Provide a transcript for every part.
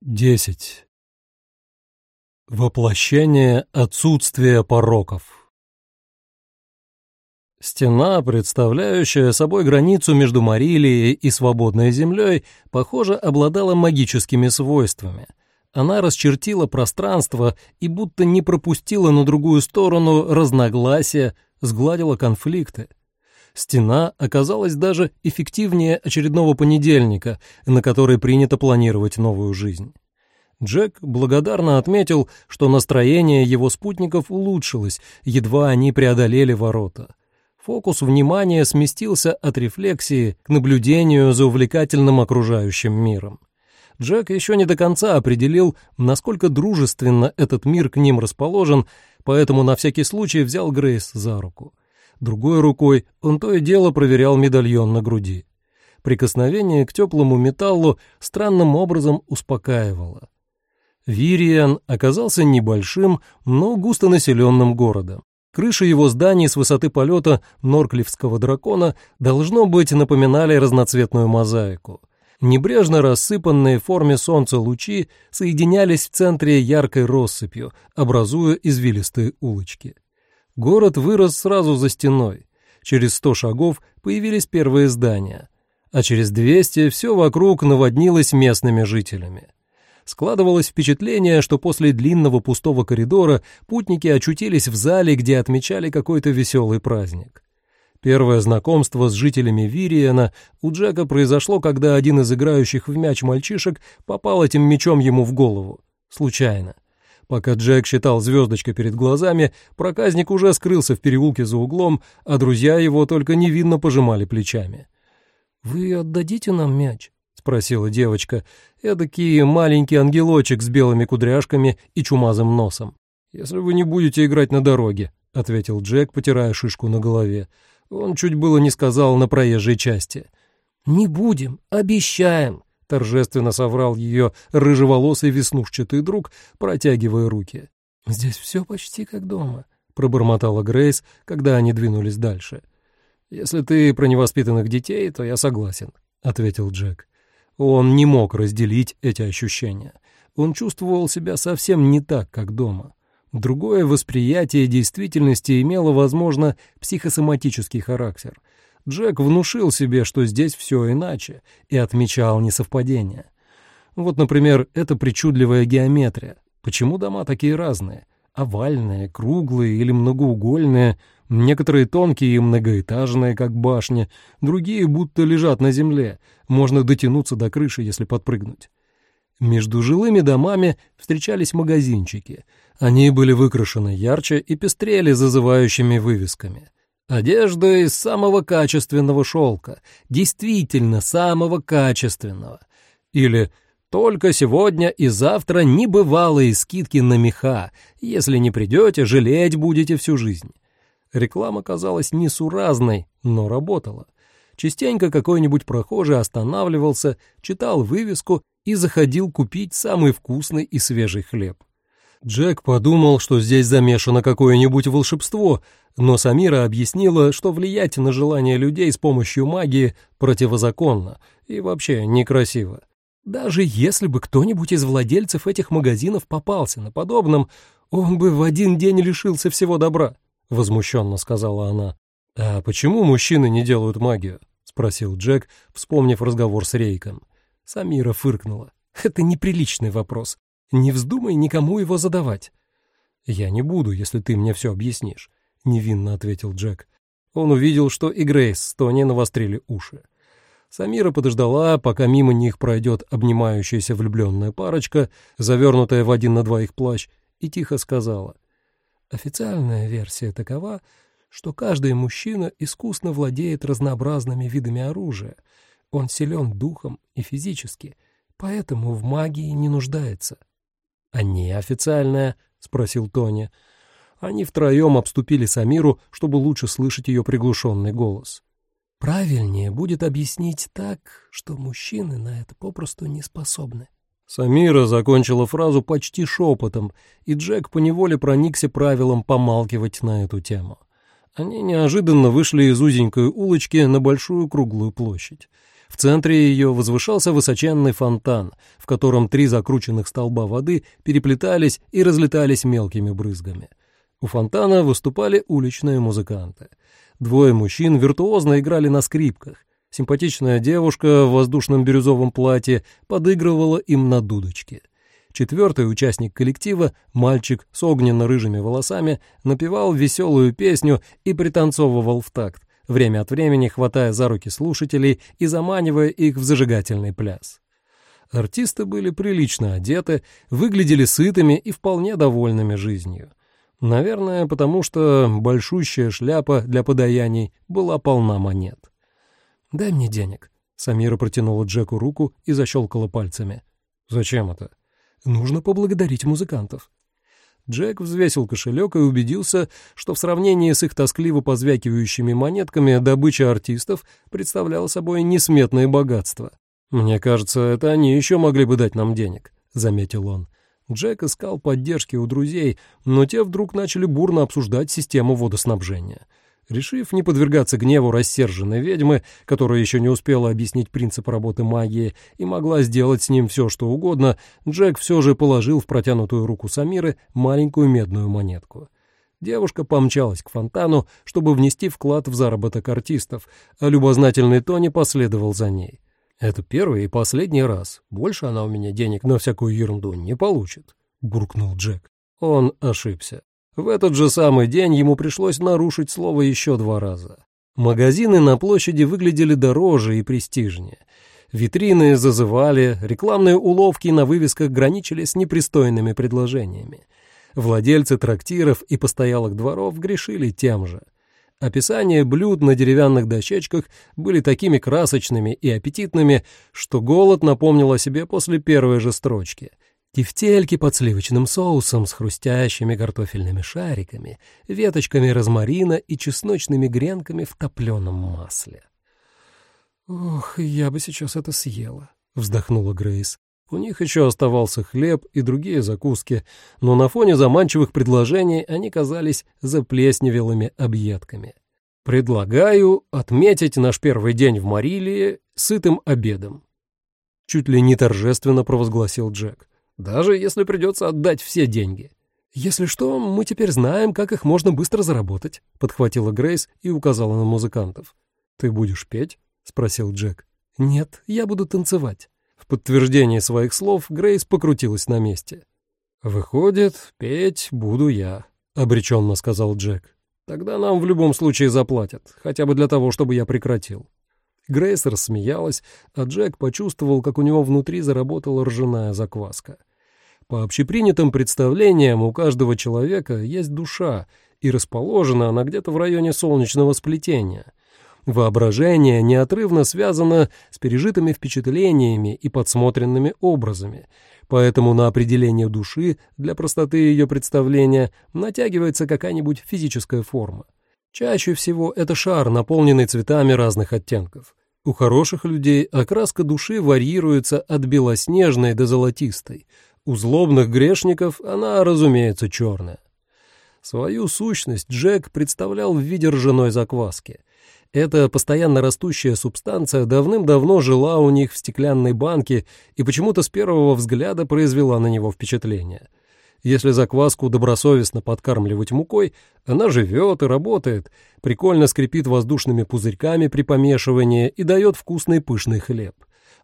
Десять. Воплощение отсутствия пороков. Стена, представляющая собой границу между Марилией и свободной землей, похоже, обладала магическими свойствами. Она расчертила пространство и будто не пропустила на другую сторону разногласия, сгладила конфликты. Стена оказалась даже эффективнее очередного понедельника, на который принято планировать новую жизнь. Джек благодарно отметил, что настроение его спутников улучшилось, едва они преодолели ворота. Фокус внимания сместился от рефлексии к наблюдению за увлекательным окружающим миром. Джек еще не до конца определил, насколько дружественно этот мир к ним расположен, поэтому на всякий случай взял Грейс за руку. Другой рукой он то и дело проверял медальон на груди. Прикосновение к теплому металлу странным образом успокаивало. Вириан оказался небольшим, но густонаселенным городом. Крыши его зданий с высоты полета Норклифского дракона должно быть напоминали разноцветную мозаику. Небрежно рассыпанные в форме солнца лучи соединялись в центре яркой россыпью, образуя извилистые улочки. Город вырос сразу за стеной. Через сто шагов появились первые здания, а через двести все вокруг наводнилось местными жителями. Складывалось впечатление, что после длинного пустого коридора путники очутились в зале, где отмечали какой-то веселый праздник. Первое знакомство с жителями Вириена у Джека произошло, когда один из играющих в мяч мальчишек попал этим мячом ему в голову. Случайно. Пока Джек считал звездочкой перед глазами, проказник уже скрылся в переулке за углом, а друзья его только невинно пожимали плечами. «Вы отдадите нам мяч?» — спросила девочка. Эдакий маленький ангелочек с белыми кудряшками и чумазым носом. «Если вы не будете играть на дороге», — ответил Джек, потирая шишку на голове. Он чуть было не сказал на проезжей части. «Не будем, обещаем», торжественно соврал ее рыжеволосый веснушчатый друг, протягивая руки. «Здесь все почти как дома», — пробормотала Грейс, когда они двинулись дальше. «Если ты про невоспитанных детей, то я согласен», — ответил Джек. Он не мог разделить эти ощущения. Он чувствовал себя совсем не так, как дома. Другое восприятие действительности имело, возможно, психосоматический характер — Джек внушил себе, что здесь все иначе, и отмечал несовпадения. Вот, например, эта причудливая геометрия. Почему дома такие разные? Овальные, круглые или многоугольные, некоторые тонкие и многоэтажные, как башни, другие будто лежат на земле, можно дотянуться до крыши, если подпрыгнуть. Между жилыми домами встречались магазинчики. Они были выкрашены ярче и пестрели зазывающими вывесками. Одежда из самого качественного шелка, действительно самого качественного. Или только сегодня и завтра небывалые скидки на меха, если не придете, жалеть будете всю жизнь. Реклама казалась несуразной, но работала. Частенько какой-нибудь прохожий останавливался, читал вывеску и заходил купить самый вкусный и свежий хлеб. Джек подумал, что здесь замешано какое-нибудь волшебство, но Самира объяснила, что влиять на желания людей с помощью магии противозаконно и вообще некрасиво. Даже если бы кто-нибудь из владельцев этих магазинов попался на подобном, он бы в один день лишился всего добра, — возмущенно сказала она. «А почему мужчины не делают магию?» — спросил Джек, вспомнив разговор с Рейком. Самира фыркнула. «Это неприличный вопрос. Не вздумай никому его задавать». «Я не буду, если ты мне все объяснишь», — невинно ответил Джек. Он увидел, что и Грейс с Тони навострили уши. Самира подождала, пока мимо них пройдет обнимающаяся влюбленная парочка, завернутая в один на двоих плащ, и тихо сказала. «Официальная версия такова, что каждый мужчина искусно владеет разнообразными видами оружия. Он силен духом и физически, поэтому в магии не нуждается. «А неофициальная?» — спросил Тони. Они втроем обступили Самиру, чтобы лучше слышать ее приглушенный голос. «Правильнее будет объяснить так, что мужчины на это попросту не способны». Самира закончила фразу почти шепотом, и Джек поневоле проникся правилом помалкивать на эту тему. Они неожиданно вышли из узенькой улочки на большую круглую площадь. В центре ее возвышался высоченный фонтан, в котором три закрученных столба воды переплетались и разлетались мелкими брызгами. У фонтана выступали уличные музыканты. Двое мужчин виртуозно играли на скрипках. Симпатичная девушка в воздушном бирюзовом платье подыгрывала им на дудочке. Четвертый участник коллектива, мальчик с огненно-рыжими волосами, напевал веселую песню и пританцовывал в такт, время от времени хватая за руки слушателей и заманивая их в зажигательный пляс. Артисты были прилично одеты, выглядели сытыми и вполне довольными жизнью. Наверное, потому что большущая шляпа для подаяний была полна монет. «Дай мне денег», — Самира протянула Джеку руку и защелкала пальцами. «Зачем это?» «Нужно поблагодарить музыкантов». Джек взвесил кошелек и убедился, что в сравнении с их тоскливо позвякивающими монетками добыча артистов представляла собой несметное богатство. «Мне кажется, это они еще могли бы дать нам денег», — заметил он. Джек искал поддержки у друзей, но те вдруг начали бурно обсуждать систему водоснабжения. Решив не подвергаться гневу рассерженной ведьмы, которая еще не успела объяснить принцип работы магии и могла сделать с ним все, что угодно, Джек все же положил в протянутую руку Самиры маленькую медную монетку. Девушка помчалась к фонтану, чтобы внести вклад в заработок артистов, а любознательный Тони последовал за ней. «Это первый и последний раз. Больше она у меня денег на всякую ерунду не получит», — буркнул Джек. Он ошибся. В этот же самый день ему пришлось нарушить слово еще два раза. Магазины на площади выглядели дороже и престижнее. Витрины зазывали, рекламные уловки на вывесках граничили с непристойными предложениями. Владельцы трактиров и постоялых дворов грешили тем же. Описания блюд на деревянных дощечках были такими красочными и аппетитными, что голод напомнил о себе после первой же строчки — Тефтельки под сливочным соусом с хрустящими картофельными шариками, веточками розмарина и чесночными гренками в топленом масле. «Ох, я бы сейчас это съела», — вздохнула Грейс. У них еще оставался хлеб и другие закуски, но на фоне заманчивых предложений они казались заплесневелыми объедками. «Предлагаю отметить наш первый день в Марилии сытым обедом», — чуть ли не торжественно провозгласил Джек даже если придется отдать все деньги. «Если что, мы теперь знаем, как их можно быстро заработать», — подхватила Грейс и указала на музыкантов. «Ты будешь петь?» — спросил Джек. «Нет, я буду танцевать». В подтверждение своих слов Грейс покрутилась на месте. «Выходит, петь буду я», — обреченно сказал Джек. «Тогда нам в любом случае заплатят, хотя бы для того, чтобы я прекратил». Грейс рассмеялась, а Джек почувствовал, как у него внутри заработала ржаная закваска. По общепринятым представлениям у каждого человека есть душа, и расположена она где-то в районе солнечного сплетения. Воображение неотрывно связано с пережитыми впечатлениями и подсмотренными образами, поэтому на определение души для простоты ее представления натягивается какая-нибудь физическая форма. Чаще всего это шар, наполненный цветами разных оттенков. У хороших людей окраска души варьируется от белоснежной до золотистой, у злобных грешников она, разумеется, черная. Свою сущность Джек представлял в виде ржаной закваски. Эта постоянно растущая субстанция давным-давно жила у них в стеклянной банке и почему-то с первого взгляда произвела на него впечатление. Если закваску добросовестно подкармливать мукой, она живет и работает, прикольно скрипит воздушными пузырьками при помешивании и дает вкусный пышный хлеб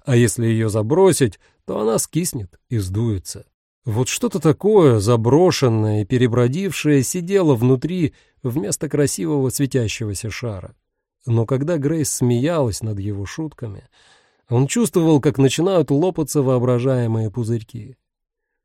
а если ее забросить, то она скиснет и сдуется. Вот что-то такое заброшенное и перебродившее сидело внутри вместо красивого светящегося шара. Но когда Грейс смеялась над его шутками, он чувствовал, как начинают лопаться воображаемые пузырьки.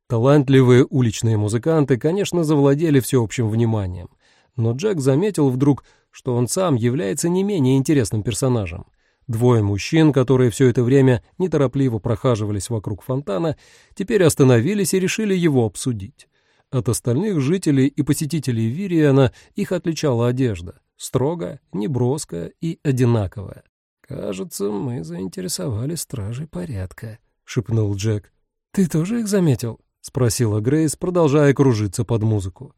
Талантливые уличные музыканты, конечно, завладели всеобщим вниманием, но Джек заметил вдруг, что он сам является не менее интересным персонажем — Двое мужчин, которые все это время неторопливо прохаживались вокруг фонтана, теперь остановились и решили его обсудить. От остальных жителей и посетителей Вириана их отличала одежда — строгая, неброская и одинаковая. «Кажется, мы заинтересовали стражей порядка», — шепнул Джек. «Ты тоже их заметил?» — спросила Грейс, продолжая кружиться под музыку.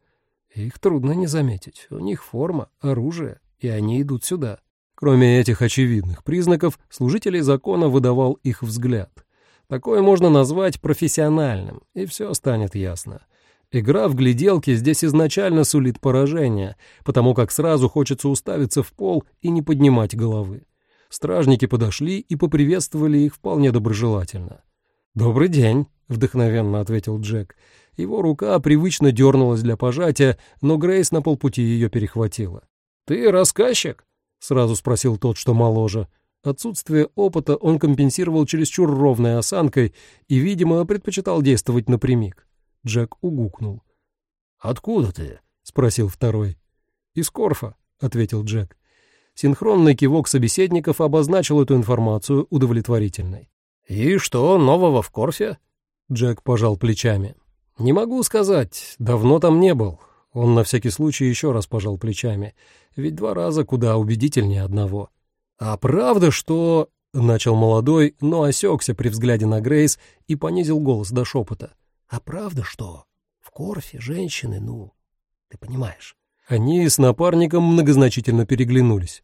«Их трудно не заметить. У них форма, оружие, и они идут сюда». Кроме этих очевидных признаков, служителей закона выдавал их взгляд. Такое можно назвать профессиональным, и все станет ясно. Игра в гляделки здесь изначально сулит поражение, потому как сразу хочется уставиться в пол и не поднимать головы. Стражники подошли и поприветствовали их вполне доброжелательно. «Добрый день», — вдохновенно ответил Джек. Его рука привычно дернулась для пожатия, но Грейс на полпути ее перехватила. «Ты рассказчик?» — сразу спросил тот, что моложе. Отсутствие опыта он компенсировал чересчур ровной осанкой и, видимо, предпочитал действовать напрямик. Джек угукнул. «Откуда ты?» — спросил второй. «Из Корфа», — ответил Джек. Синхронный кивок собеседников обозначил эту информацию удовлетворительной. «И что нового в Корфе?» Джек пожал плечами. «Не могу сказать, давно там не был». Он на всякий случай еще раз пожал плечами, ведь два раза куда убедительнее одного. «А правда, что...» — начал молодой, но осекся при взгляде на Грейс и понизил голос до шепота. А правда что? В Корфе женщины, ну, ты понимаешь. Они с напарником многозначительно переглянулись.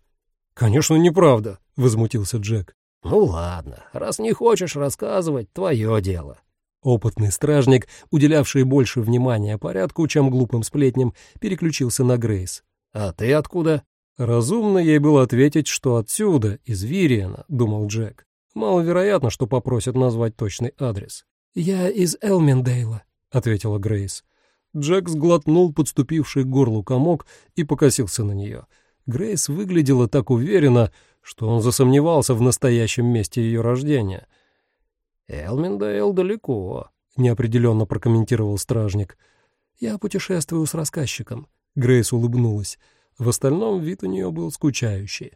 «Конечно, неправда», — возмутился Джек. «Ну ладно, раз не хочешь рассказывать, твое дело». Опытный стражник, уделявший больше внимания порядку, чем глупым сплетням, переключился на Грейс. «А ты откуда?» Разумно ей было ответить, что отсюда, из Вириана, думал Джек. Маловероятно, что попросят назвать точный адрес. «Я из Элмендейла», — ответила Грейс. Джек сглотнул подступивший к горлу комок и покосился на нее. Грейс выглядела так уверенно, что он засомневался в настоящем месте ее рождения. «Элмендейл далеко», — неопределенно прокомментировал стражник. «Я путешествую с рассказчиком», — Грейс улыбнулась. В остальном вид у нее был скучающий.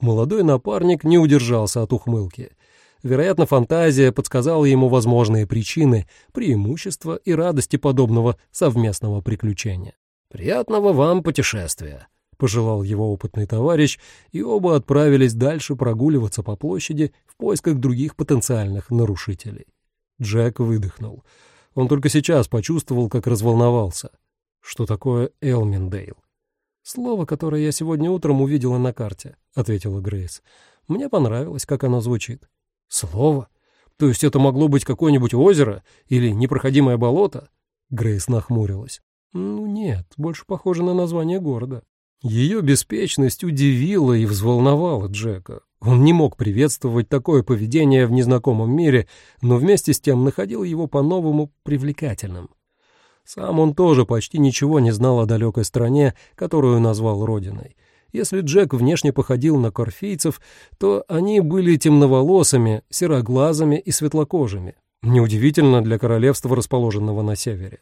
Молодой напарник не удержался от ухмылки — Вероятно, фантазия подсказала ему возможные причины, преимущества и радости подобного совместного приключения. «Приятного вам путешествия», — пожелал его опытный товарищ, и оба отправились дальше прогуливаться по площади в поисках других потенциальных нарушителей. Джек выдохнул. Он только сейчас почувствовал, как разволновался. Что такое Элминдейл? «Слово, которое я сегодня утром увидела на карте», — ответила Грейс. «Мне понравилось, как оно звучит. Слово? То есть это могло быть какое-нибудь озеро или непроходимое болото? Грейс нахмурилась. Ну нет, больше похоже на название города. Ее беспечность удивила и взволновала Джека. Он не мог приветствовать такое поведение в незнакомом мире, но вместе с тем находил его по-новому привлекательным. Сам он тоже почти ничего не знал о далекой стране, которую назвал родиной. Если Джек внешне походил на корфийцев, то они были темноволосыми, сероглазыми и светлокожими. Неудивительно для королевства, расположенного на севере.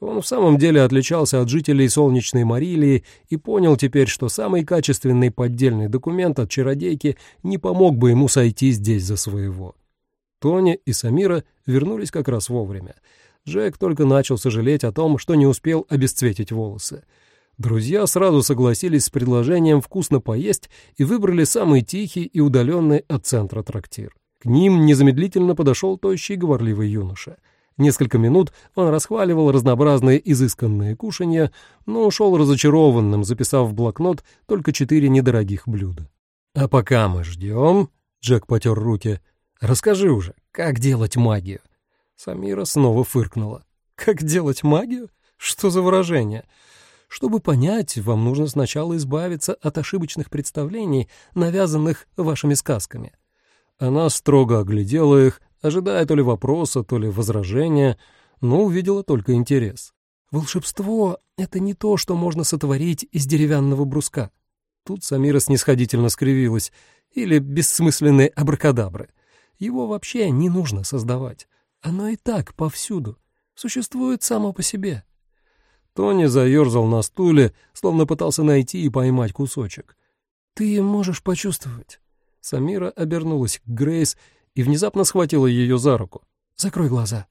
Он в самом деле отличался от жителей солнечной Марилии и понял теперь, что самый качественный поддельный документ от чародейки не помог бы ему сойти здесь за своего. Тони и Самира вернулись как раз вовремя. Джек только начал сожалеть о том, что не успел обесцветить волосы. Друзья сразу согласились с предложением вкусно поесть и выбрали самый тихий и удаленный от центра трактир. К ним незамедлительно подошел тощий говорливый юноша. Несколько минут он расхваливал разнообразные изысканные кушанья, но ушел разочарованным, записав в блокнот только четыре недорогих блюда. «А пока мы ждем...» — Джек потер руки. «Расскажи уже, как делать магию?» Самира снова фыркнула. «Как делать магию? Что за выражение?» Чтобы понять, вам нужно сначала избавиться от ошибочных представлений, навязанных вашими сказками. Она строго оглядела их, ожидая то ли вопроса, то ли возражения, но увидела только интерес. «Волшебство — это не то, что можно сотворить из деревянного бруска». Тут Самира снисходительно скривилась. Или бессмысленные абракадабры. Его вообще не нужно создавать. Оно и так повсюду. Существует само по себе. Тони заерзал на стуле, словно пытался найти и поймать кусочек. «Ты можешь почувствовать». Самира обернулась к Грейс и внезапно схватила ее за руку. «Закрой глаза».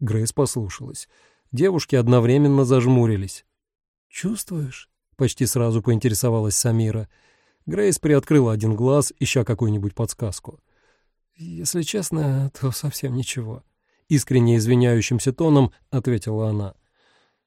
Грейс послушалась. Девушки одновременно зажмурились. «Чувствуешь?» — почти сразу поинтересовалась Самира. Грейс приоткрыла один глаз, ища какую-нибудь подсказку. «Если честно, то совсем ничего», — искренне извиняющимся тоном ответила она.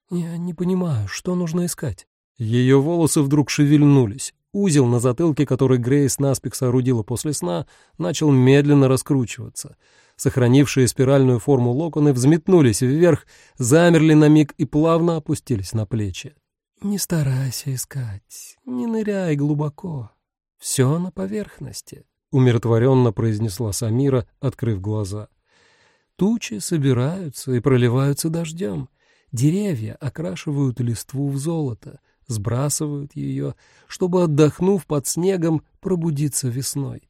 «Я не понимаю, что нужно искать?» Ее волосы вдруг шевельнулись, Узел на затылке, который Грейс наспех соорудила после сна, начал медленно раскручиваться. Сохранившие спиральную форму локоны взметнулись вверх, замерли на миг и плавно опустились на плечи. «Не старайся искать, не ныряй глубоко. Все на поверхности», — умиротворенно произнесла Самира, открыв глаза. «Тучи собираются и проливаются дождем. Деревья окрашивают листву в золото, сбрасывают ее, чтобы, отдохнув под снегом, пробудиться весной.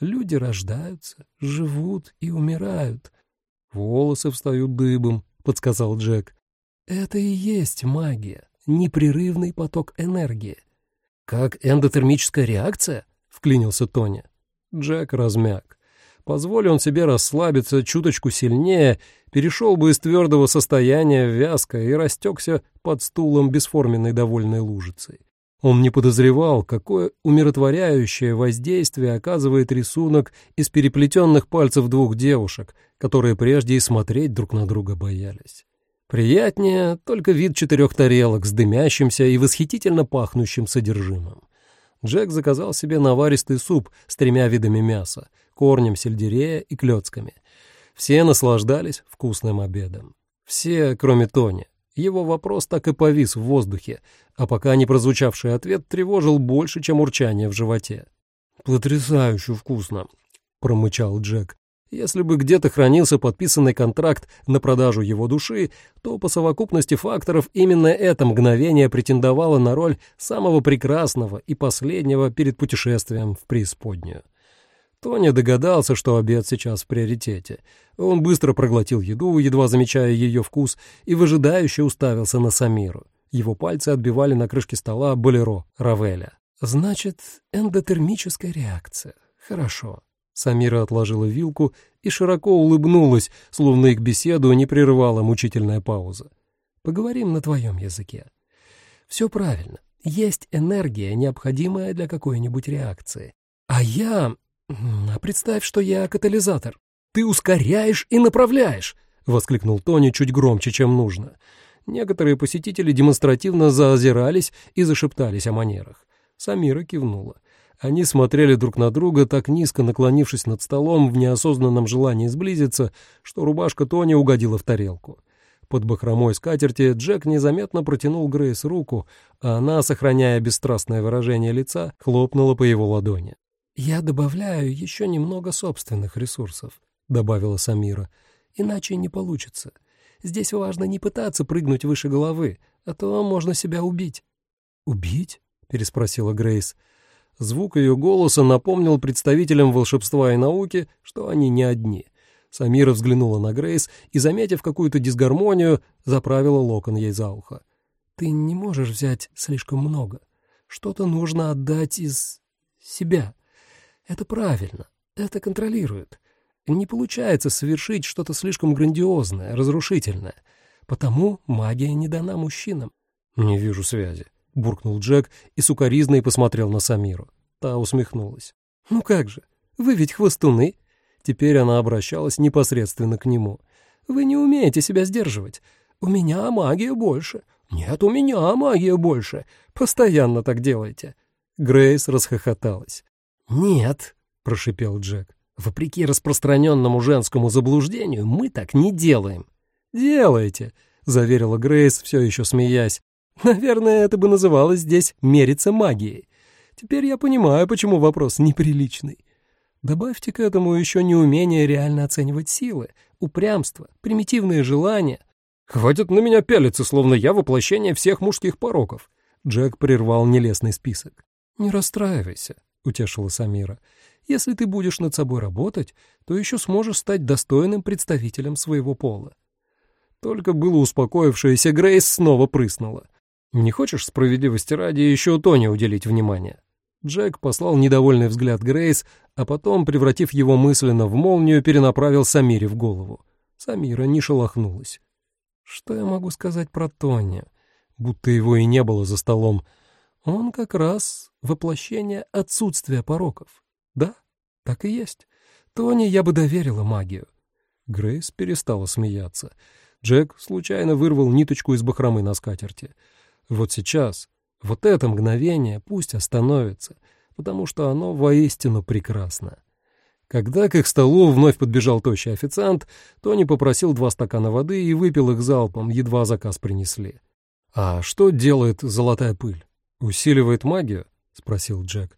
Люди рождаются, живут и умирают. Волосы встают дыбом, — подсказал Джек. Это и есть магия, непрерывный поток энергии. Как эндотермическая реакция? — вклинился Тони. Джек размяк. Позволь он себе расслабиться чуточку сильнее, перешел бы из твердого состояния в вязкое и растекся под стулом бесформенной довольной лужицей. Он не подозревал, какое умиротворяющее воздействие оказывает рисунок из переплетенных пальцев двух девушек, которые прежде и смотреть друг на друга боялись. Приятнее только вид четырех тарелок с дымящимся и восхитительно пахнущим содержимым. Джек заказал себе наваристый суп с тремя видами мяса, корнем сельдерея и клетками. Все наслаждались вкусным обедом. Все, кроме Тони. Его вопрос так и повис в воздухе, а пока не прозвучавший ответ тревожил больше, чем урчание в животе. «Потрясающе вкусно», — промычал Джек. Если бы где-то хранился подписанный контракт на продажу его души, то по совокупности факторов именно это мгновение претендовало на роль самого прекрасного и последнего перед путешествием в преисподнюю. Тоня догадался, что обед сейчас в приоритете. Он быстро проглотил еду, едва замечая ее вкус, и выжидающе уставился на Самиру. Его пальцы отбивали на крышке стола болеро Равеля. «Значит, эндотермическая реакция. Хорошо». Самира отложила вилку и широко улыбнулась, словно их беседу не прерывала мучительная пауза. «Поговорим на твоем языке. Все правильно. Есть энергия, необходимая для какой-нибудь реакции. А я «А представь, что я катализатор. Ты ускоряешь и направляешь!» — воскликнул Тони чуть громче, чем нужно. Некоторые посетители демонстративно заозирались и зашептались о манерах. Самира кивнула. Они смотрели друг на друга, так низко наклонившись над столом в неосознанном желании сблизиться, что рубашка Тони угодила в тарелку. Под бахромой скатерти Джек незаметно протянул Грейс руку, а она, сохраняя бесстрастное выражение лица, хлопнула по его ладони. «Я добавляю еще немного собственных ресурсов», — добавила Самира. «Иначе не получится. Здесь важно не пытаться прыгнуть выше головы, а то можно себя убить». «Убить?» — переспросила Грейс. Звук ее голоса напомнил представителям волшебства и науки, что они не одни. Самира взглянула на Грейс и, заметив какую-то дисгармонию, заправила локон ей за ухо. «Ты не можешь взять слишком много. Что-то нужно отдать из себя». Это правильно, это контролирует. Не получается совершить что-то слишком грандиозное, разрушительное. Потому магия не дана мужчинам. «Не вижу связи», — буркнул Джек и сукоризной посмотрел на Самиру. Та усмехнулась. «Ну как же, вы ведь хвостуны». Теперь она обращалась непосредственно к нему. «Вы не умеете себя сдерживать. У меня магия больше. Нет, у меня магия больше. Постоянно так делаете». Грейс расхохоталась. «Нет», — прошипел Джек, — «вопреки распространенному женскому заблуждению, мы так не делаем». «Делаете», — заверила Грейс, все еще смеясь. «Наверное, это бы называлось здесь «мериться магией». Теперь я понимаю, почему вопрос неприличный. Добавьте к этому еще неумение реально оценивать силы, упрямство, примитивные желания. Хватит на меня пялиться, словно я воплощение всех мужских пороков. Джек прервал нелестный список. «Не расстраивайся», — утешила Самира. «Если ты будешь над собой работать, то еще сможешь стать достойным представителем своего пола». Только было успокоившаяся Грейс снова прыснула. «Не хочешь справедливости ради еще Тони уделить внимание?» Джек послал недовольный взгляд Грейс, а потом, превратив его мысленно в молнию, перенаправил Самире в голову. Самира не шелохнулась. «Что я могу сказать про Тони?» Будто его и не было за столом. Он как раз воплощение отсутствия пороков. Да, так и есть. Тони я бы доверила магию. Грейс перестала смеяться. Джек случайно вырвал ниточку из бахромы на скатерти. Вот сейчас Вот это мгновение пусть остановится, потому что оно воистину прекрасно. Когда к их столу вновь подбежал тощий официант, Тони попросил два стакана воды и выпил их залпом, едва заказ принесли. «А что делает золотая пыль? Усиливает магию?» — спросил Джек.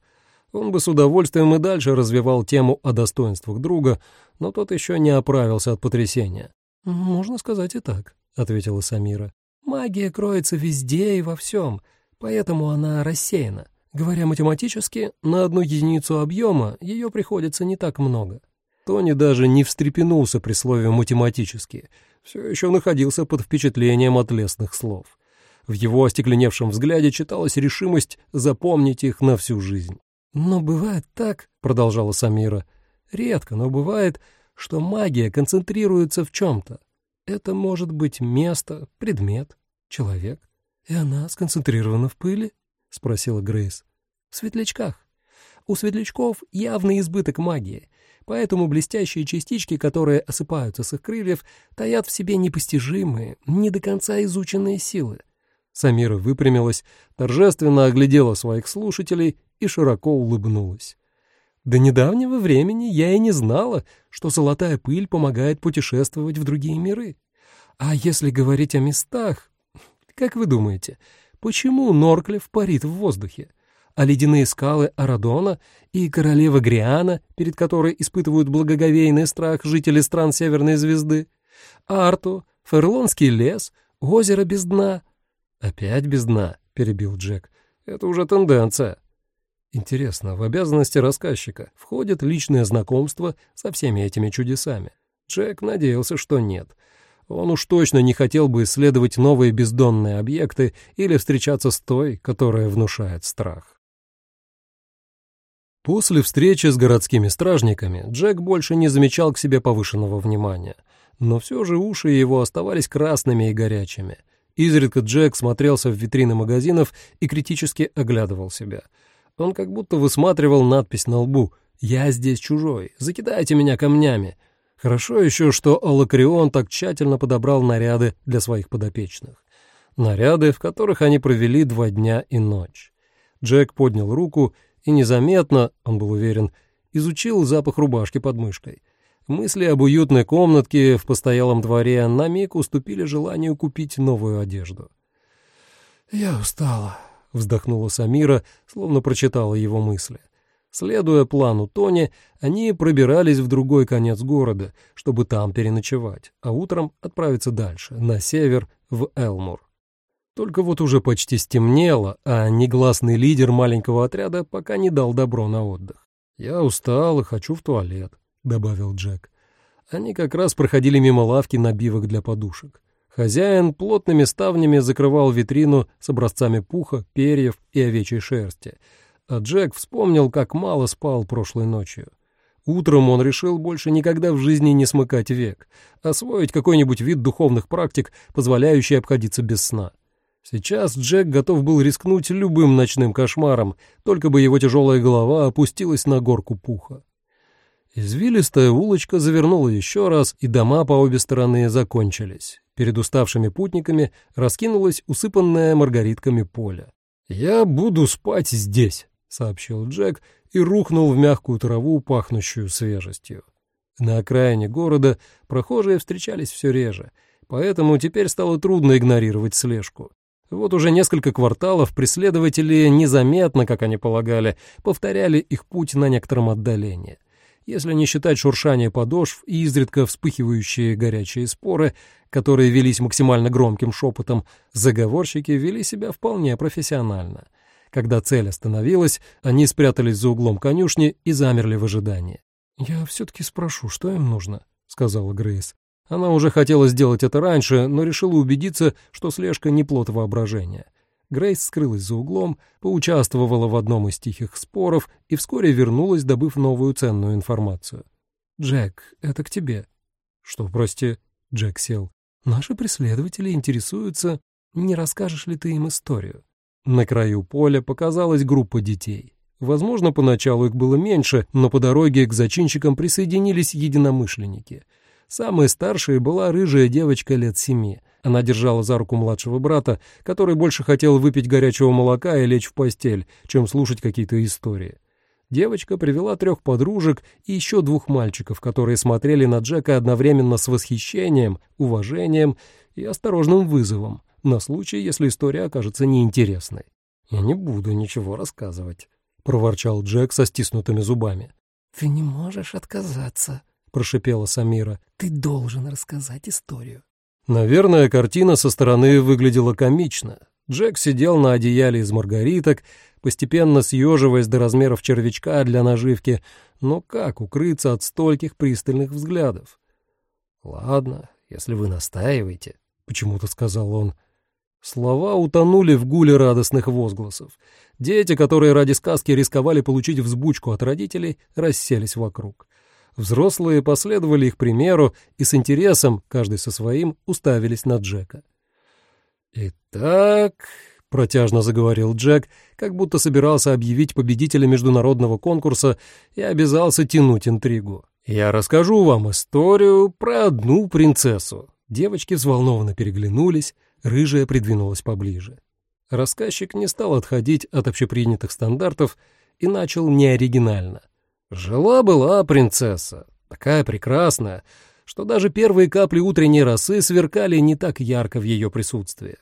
Он бы с удовольствием и дальше развивал тему о достоинствах друга, но тот еще не оправился от потрясения. «Можно сказать и так», — ответила Самира. «Магия кроется везде и во всем, поэтому она рассеяна. Говоря математически, на одну единицу объема ее приходится не так много». Тони даже не встрепенулся при слове «математически», все еще находился под впечатлением от лестных слов. В его остекленевшем взгляде читалась решимость запомнить их на всю жизнь. «Но бывает так», — продолжала Самира, — «редко, но бывает, что магия концентрируется в чем-то. Это может быть место, предмет, человек. И она сконцентрирована в пыли?» — спросила Грейс. «В светлячках. У светлячков явный избыток магии, поэтому блестящие частички, которые осыпаются с их крыльев, таят в себе непостижимые, не до конца изученные силы. Самира выпрямилась, торжественно оглядела своих слушателей и широко улыбнулась. До недавнего времени я и не знала, что золотая пыль помогает путешествовать в другие миры. А если говорить о местах, как вы думаете, почему Норклев парит в воздухе? А ледяные скалы Арадона и королева Гриана, перед которой испытывают благоговейный страх жители стран Северной Звезды? Арту, Ферлонский лес, озеро без дна — «Опять без дна», — перебил Джек. «Это уже тенденция». Интересно, в обязанности рассказчика входит личное знакомство со всеми этими чудесами? Джек надеялся, что нет. Он уж точно не хотел бы исследовать новые бездонные объекты или встречаться с той, которая внушает страх. После встречи с городскими стражниками Джек больше не замечал к себе повышенного внимания, но все же уши его оставались красными и горячими — Изредка Джек смотрелся в витрины магазинов и критически оглядывал себя. Он как будто высматривал надпись на лбу «Я здесь чужой, закидайте меня камнями». Хорошо еще, что Алакрион так тщательно подобрал наряды для своих подопечных. Наряды, в которых они провели два дня и ночь. Джек поднял руку и незаметно, он был уверен, изучил запах рубашки под мышкой — Мысли об уютной комнатке в постоялом дворе на миг уступили желанию купить новую одежду. «Я устала», — вздохнула Самира, словно прочитала его мысли. Следуя плану Тони, они пробирались в другой конец города, чтобы там переночевать, а утром отправиться дальше, на север, в Элмур. Только вот уже почти стемнело, а негласный лидер маленького отряда пока не дал добро на отдых. «Я устал и хочу в туалет», — добавил Джек. Они как раз проходили мимо лавки набивок для подушек. Хозяин плотными ставнями закрывал витрину с образцами пуха, перьев и овечьей шерсти. А Джек вспомнил, как мало спал прошлой ночью. Утром он решил больше никогда в жизни не смыкать век, освоить какой-нибудь вид духовных практик, позволяющий обходиться без сна. Сейчас Джек готов был рискнуть любым ночным кошмаром, только бы его тяжелая голова опустилась на горку пуха. Извилистая улочка завернула еще раз, и дома по обе стороны закончились. Перед уставшими путниками раскинулось усыпанное маргаритками поле. «Я буду спать здесь», — сообщил Джек и рухнул в мягкую траву, пахнущую свежестью. На окраине города прохожие встречались все реже, поэтому теперь стало трудно игнорировать слежку. Вот уже несколько кварталов преследователи незаметно, как они полагали, повторяли их путь на некотором отдалении — если не считать шуршание подошв и изредка вспыхивающие горячие споры, которые велись максимально громким шепотом, заговорщики вели себя вполне профессионально. Когда цель остановилась, они спрятались за углом конюшни и замерли в ожидании. «Я все-таки спрошу, что им нужно?» — сказала Грейс. Она уже хотела сделать это раньше, но решила убедиться, что слежка не плод воображения. Грейс скрылась за углом, поучаствовала в одном из тихих споров и вскоре вернулась, добыв новую ценную информацию. «Джек, это к тебе». «Что, прости?» — Джек сел. «Наши преследователи интересуются, не расскажешь ли ты им историю?» На краю поля показалась группа детей. Возможно, поначалу их было меньше, но по дороге к зачинщикам присоединились единомышленники. Самой старшей была рыжая девочка лет семи — Она держала за руку младшего брата, который больше хотел выпить горячего молока и лечь в постель, чем слушать какие-то истории. Девочка привела трех подружек и еще двух мальчиков, которые смотрели на Джека одновременно с восхищением, уважением и осторожным вызовом, на случай, если история окажется неинтересной. «Я не буду ничего рассказывать», — проворчал Джек со стиснутыми зубами. «Ты не можешь отказаться», — прошипела Самира. «Ты должен рассказать историю». Наверное, картина со стороны выглядела комично. Джек сидел на одеяле из маргариток, постепенно съеживаясь до размеров червячка для наживки, но как укрыться от стольких пристальных взглядов? «Ладно, если вы настаиваете», — почему-то сказал он. Слова утонули в гуле радостных возгласов. Дети, которые ради сказки рисковали получить взбучку от родителей, расселись вокруг. Взрослые последовали их примеру и с интересом, каждый со своим, уставились на Джека. «Итак», — протяжно заговорил Джек, как будто собирался объявить победителя международного конкурса и обязался тянуть интригу. «Я расскажу вам историю про одну принцессу». Девочки взволнованно переглянулись, Рыжая придвинулась поближе. Рассказчик не стал отходить от общепринятых стандартов и начал неоригинально. Жила-была принцесса, такая прекрасная, что даже первые капли утренней росы сверкали не так ярко в ее присутствии.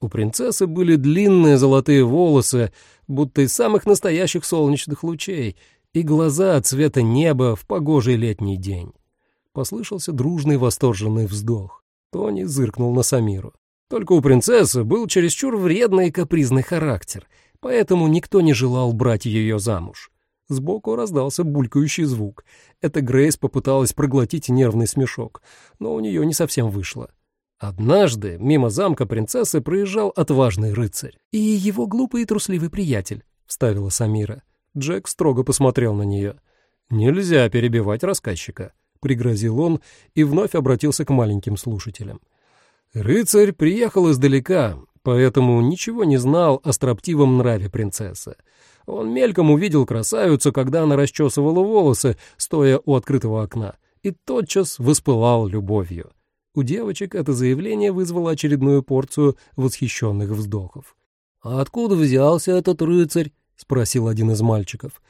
У принцессы были длинные золотые волосы, будто из самых настоящих солнечных лучей, и глаза цвета неба в погожий летний день. Послышался дружный восторженный вздох. Тони зыркнул на Самиру. Только у принцессы был чересчур вредный и капризный характер, поэтому никто не желал брать ее замуж. Сбоку раздался булькающий звук. Это Грейс попыталась проглотить нервный смешок, но у нее не совсем вышло. Однажды мимо замка принцессы проезжал отважный рыцарь. «И его глупый и трусливый приятель», — вставила Самира. Джек строго посмотрел на нее. «Нельзя перебивать рассказчика», — пригрозил он и вновь обратился к маленьким слушателям. Рыцарь приехал издалека, поэтому ничего не знал о строптивом нраве принцессы. Он мельком увидел красавицу, когда она расчесывала волосы, стоя у открытого окна, и тотчас воспылал любовью. У девочек это заявление вызвало очередную порцию восхищенных вздохов. «А откуда взялся этот рыцарь?» — спросил один из мальчиков.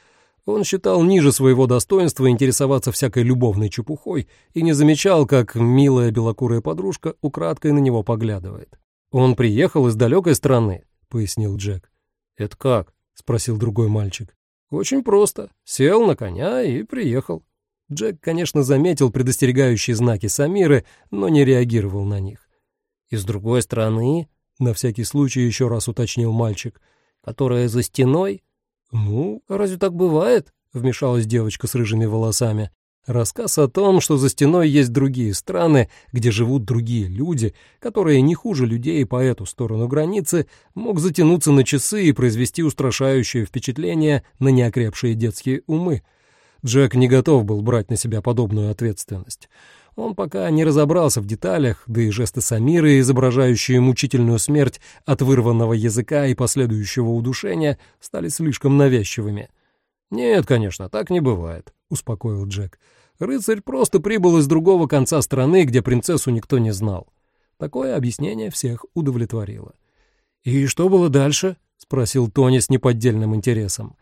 Он считал ниже своего достоинства интересоваться всякой любовной чепухой и не замечал, как милая белокурая подружка украдкой на него поглядывает. «Он приехал из далекой страны», — пояснил Джек. «Это как?» — спросил другой мальчик. «Очень просто. Сел на коня и приехал». Джек, конечно, заметил предостерегающие знаки Самиры, но не реагировал на них. «Из другой страны?» — на всякий случай еще раз уточнил мальчик. «Которая за стеной?» «Ну, разве так бывает?» — вмешалась девочка с рыжими волосами. Рассказ о том, что за стеной есть другие страны, где живут другие люди, которые не хуже людей по эту сторону границы, мог затянуться на часы и произвести устрашающее впечатление на неокрепшие детские умы. Джек не готов был брать на себя подобную ответственность. Он пока не разобрался в деталях, да и жесты Самиры, изображающие мучительную смерть от вырванного языка и последующего удушения, стали слишком навязчивыми. «Нет, конечно, так не бывает», — успокоил Джек. «Рыцарь просто прибыл из другого конца страны, где принцессу никто не знал». Такое объяснение всех удовлетворило. «И что было дальше?» — спросил Тони с неподдельным интересом.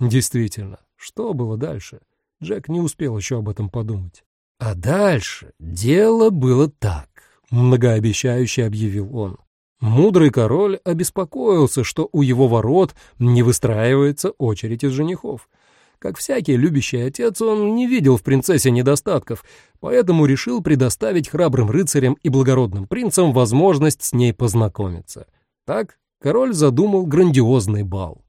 «Действительно, что было дальше?» Джек не успел еще об этом подумать. А дальше дело было так, многообещающе объявил он. Мудрый король обеспокоился, что у его ворот не выстраивается очередь из женихов. Как всякий любящий отец, он не видел в принцессе недостатков, поэтому решил предоставить храбрым рыцарям и благородным принцам возможность с ней познакомиться. Так король задумал грандиозный бал.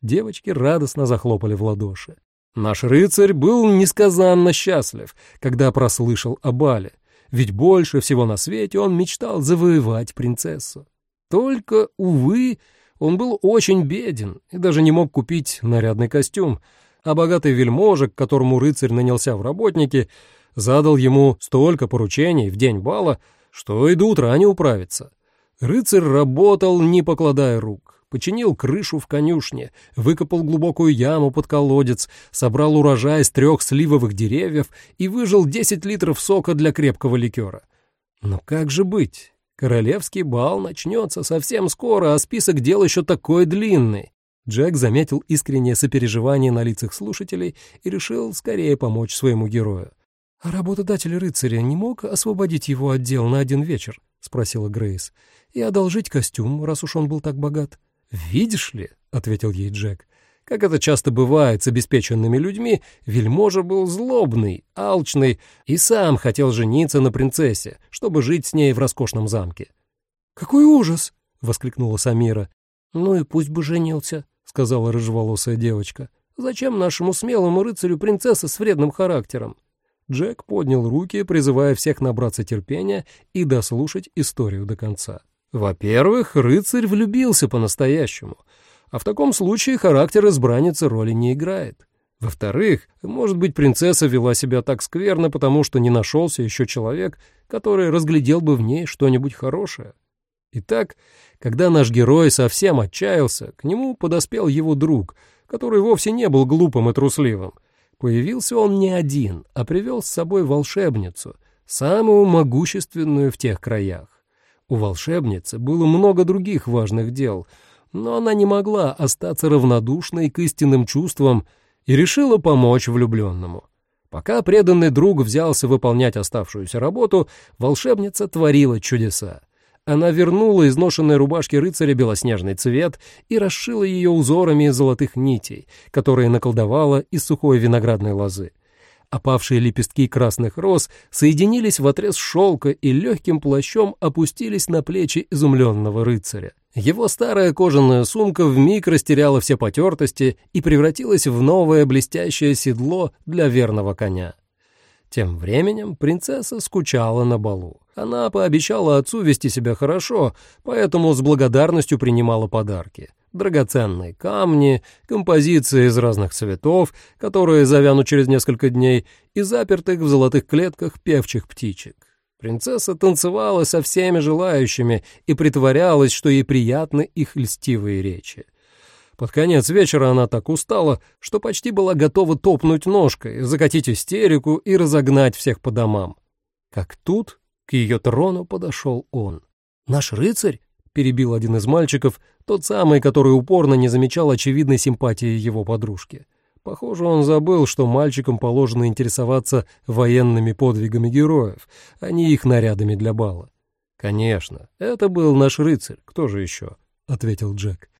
Девочки радостно захлопали в ладоши. Наш рыцарь был несказанно счастлив, когда прослышал о бале, ведь больше всего на свете он мечтал завоевать принцессу. Только, увы, он был очень беден и даже не мог купить нарядный костюм, а богатый вельможа, к которому рыцарь нанялся в работники, задал ему столько поручений в день бала, что и до утра не управится. Рыцарь работал, не покладая рук починил крышу в конюшне, выкопал глубокую яму под колодец, собрал урожай с трех сливовых деревьев и выжил 10 литров сока для крепкого ликера. Но как же быть? Королевский бал начнется совсем скоро, а список дел еще такой длинный. Джек заметил искреннее сопереживание на лицах слушателей и решил скорее помочь своему герою. «А работодатель рыцаря не мог освободить его отдел на один вечер?» — спросила Грейс. «И одолжить костюм, раз уж он был так богат». «Видишь ли», — ответил ей Джек, — «как это часто бывает с обеспеченными людьми, вельможа был злобный, алчный и сам хотел жениться на принцессе, чтобы жить с ней в роскошном замке». «Какой ужас!» — воскликнула Самира. «Ну и пусть бы женился», — сказала рыжеволосая девочка. «Зачем нашему смелому рыцарю принцесса с вредным характером?» Джек поднял руки, призывая всех набраться терпения и дослушать историю до конца. Во-первых, рыцарь влюбился по-настоящему, а в таком случае характер избранницы роли не играет. Во-вторых, может быть, принцесса вела себя так скверно, потому что не нашелся еще человек, который разглядел бы в ней что-нибудь хорошее. Итак, когда наш герой совсем отчаялся, к нему подоспел его друг, который вовсе не был глупым и трусливым. Появился он не один, а привел с собой волшебницу, самую могущественную в тех краях. У волшебницы было много других важных дел, но она не могла остаться равнодушной к истинным чувствам и решила помочь влюбленному. Пока преданный друг взялся выполнять оставшуюся работу, волшебница творила чудеса. Она вернула изношенной рубашке рыцаря белоснежный цвет и расшила ее узорами из золотых нитей, которые наколдовала из сухой виноградной лозы. Опавшие лепестки красных роз соединились в отрез шелка и легким плащом опустились на плечи изумленного рыцаря. Его старая кожаная сумка вмиг растеряла все потертости и превратилась в новое блестящее седло для верного коня. Тем временем принцесса скучала на балу. Она пообещала отцу вести себя хорошо, поэтому с благодарностью принимала подарки. Драгоценные камни, композиции из разных цветов, которые завянут через несколько дней, и запертых в золотых клетках певчих птичек. Принцесса танцевала со всеми желающими и притворялась, что ей приятны их льстивые речи. Под конец вечера она так устала, что почти была готова топнуть ножкой, закатить истерику и разогнать всех по домам. Как тут к ее трону подошел он. «Наш рыцарь?» — перебил один из мальчиков, тот самый, который упорно не замечал очевидной симпатии его подружки. Похоже, он забыл, что мальчикам положено интересоваться военными подвигами героев, а не их нарядами для бала. «Конечно, это был наш рыцарь, кто же еще?» — ответил Джек.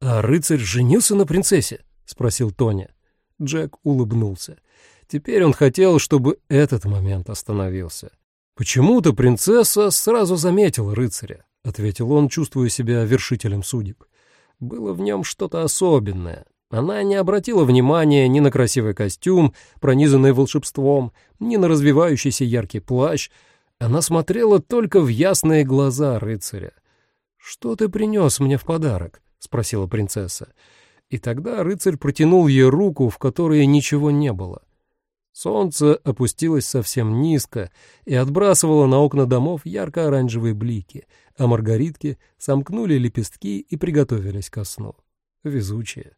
«А рыцарь женился на принцессе?» — спросил Тоня. Джек улыбнулся. Теперь он хотел, чтобы этот момент остановился. «Почему-то принцесса сразу заметила рыцаря», — ответил он, чувствуя себя вершителем судеб. Было в нем что-то особенное. Она не обратила внимания ни на красивый костюм, пронизанный волшебством, ни на развивающийся яркий плащ. Она смотрела только в ясные глаза рыцаря. «Что ты принес мне в подарок?» — спросила принцесса. И тогда рыцарь протянул ей руку, в которой ничего не было. Солнце опустилось совсем низко и отбрасывало на окна домов ярко-оранжевые блики, а маргаритки сомкнули лепестки и приготовились ко сну. Везучие.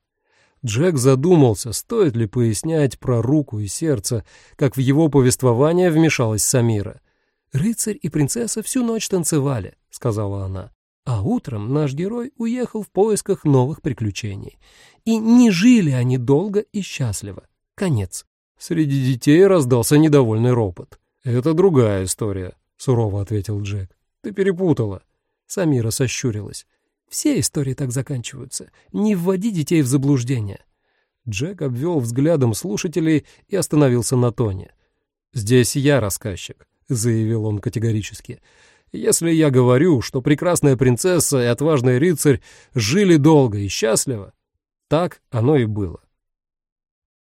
Джек задумался, стоит ли пояснять про руку и сердце, как в его повествование вмешалась Самира. «Рыцарь и принцесса всю ночь танцевали», — сказала она. А утром наш герой уехал в поисках новых приключений. И не жили они долго и счастливо. Конец. Среди детей раздался недовольный ропот. «Это другая история», — сурово ответил Джек. «Ты перепутала». Самира сощурилась. «Все истории так заканчиваются. Не вводи детей в заблуждение». Джек обвел взглядом слушателей и остановился на тоне. «Здесь я рассказчик», — заявил он категорически. Если я говорю, что прекрасная принцесса и отважный рыцарь жили долго и счастливо, так оно и было.